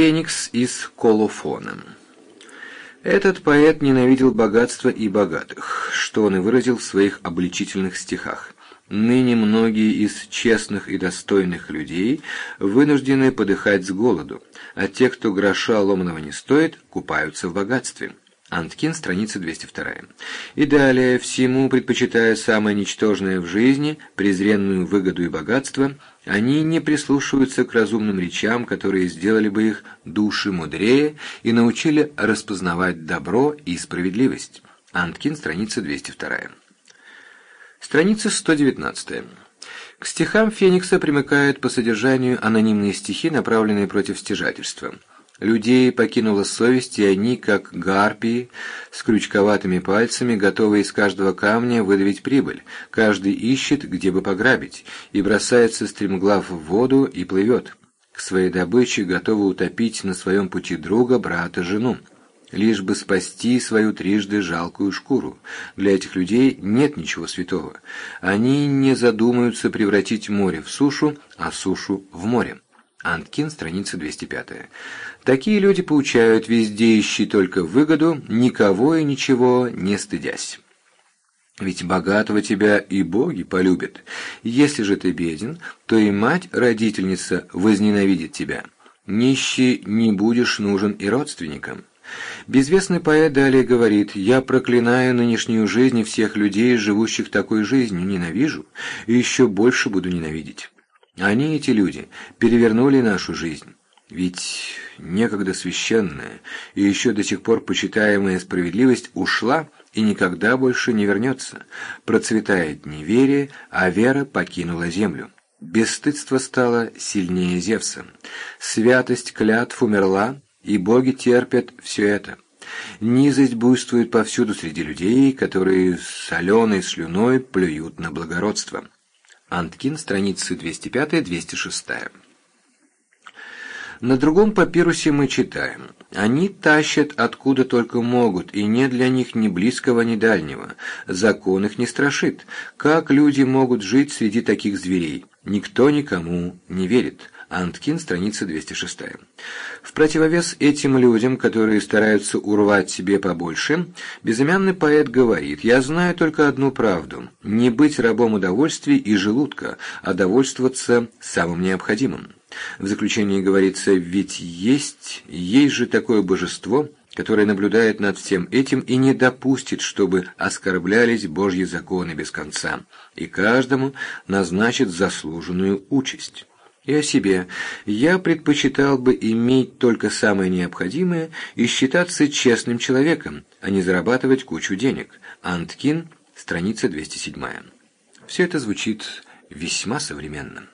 Феникс из Колофона. Этот поэт ненавидел богатство и богатых, что он и выразил в своих обличительных стихах. Ныне многие из честных и достойных людей вынуждены подыхать с голоду, а те, кто гроша ломаного не стоит, купаются в богатстве. Анткин, страница 202. И далее, всему предпочитая самое ничтожное в жизни, презренную выгоду и богатство, они не прислушиваются к разумным речам, которые сделали бы их души мудрее и научили распознавать добро и справедливость. Анткин, страница 202. Страница 119. К стихам Феникса примыкают по содержанию анонимные стихи, направленные против стяжательства. Людей покинула совесть, и они, как гарпии, с крючковатыми пальцами, готовы из каждого камня выдавить прибыль. Каждый ищет, где бы пограбить, и бросается стремглав в воду и плывет. К своей добыче готовы утопить на своем пути друга, брата, жену. Лишь бы спасти свою трижды жалкую шкуру. Для этих людей нет ничего святого. Они не задумаются превратить море в сушу, а сушу в море. Анткин, страница 205. Такие люди получают везде ищи только выгоду, никого и ничего не стыдясь. Ведь богатого тебя и боги полюбят. Если же ты беден, то и мать-родительница возненавидит тебя. Нищий не будешь нужен и родственникам. Безвестный поэт далее говорит «Я проклинаю нынешнюю жизнь всех людей, живущих такой жизнью, ненавижу, и еще больше буду ненавидеть». Они, эти люди, перевернули нашу жизнь. Ведь некогда священная и еще до сих пор почитаемая справедливость ушла и никогда больше не вернется. Процветает неверие, а вера покинула землю. Бесстыдство стало сильнее Зевса. Святость клятв умерла, и боги терпят все это. Низость буйствует повсюду среди людей, которые соленой слюной плюют на благородство. Анткин, страницы 205-206. На другом папирусе мы читаем. Они тащат откуда только могут, и нет для них ни близкого, ни дальнего. Закон их не страшит. Как люди могут жить среди таких зверей? Никто никому не верит. Анткин, страница 206. В противовес этим людям, которые стараются урвать себе побольше, безымянный поэт говорит «Я знаю только одну правду – не быть рабом удовольствий и желудка, а довольствоваться самым необходимым». В заключении говорится «Ведь есть, есть же такое божество, которое наблюдает над всем этим и не допустит, чтобы оскорблялись Божьи законы без конца, и каждому назначит заслуженную участь» и о себе. Я предпочитал бы иметь только самое необходимое и считаться честным человеком, а не зарабатывать кучу денег. Анткин, страница 207. Все это звучит весьма современно.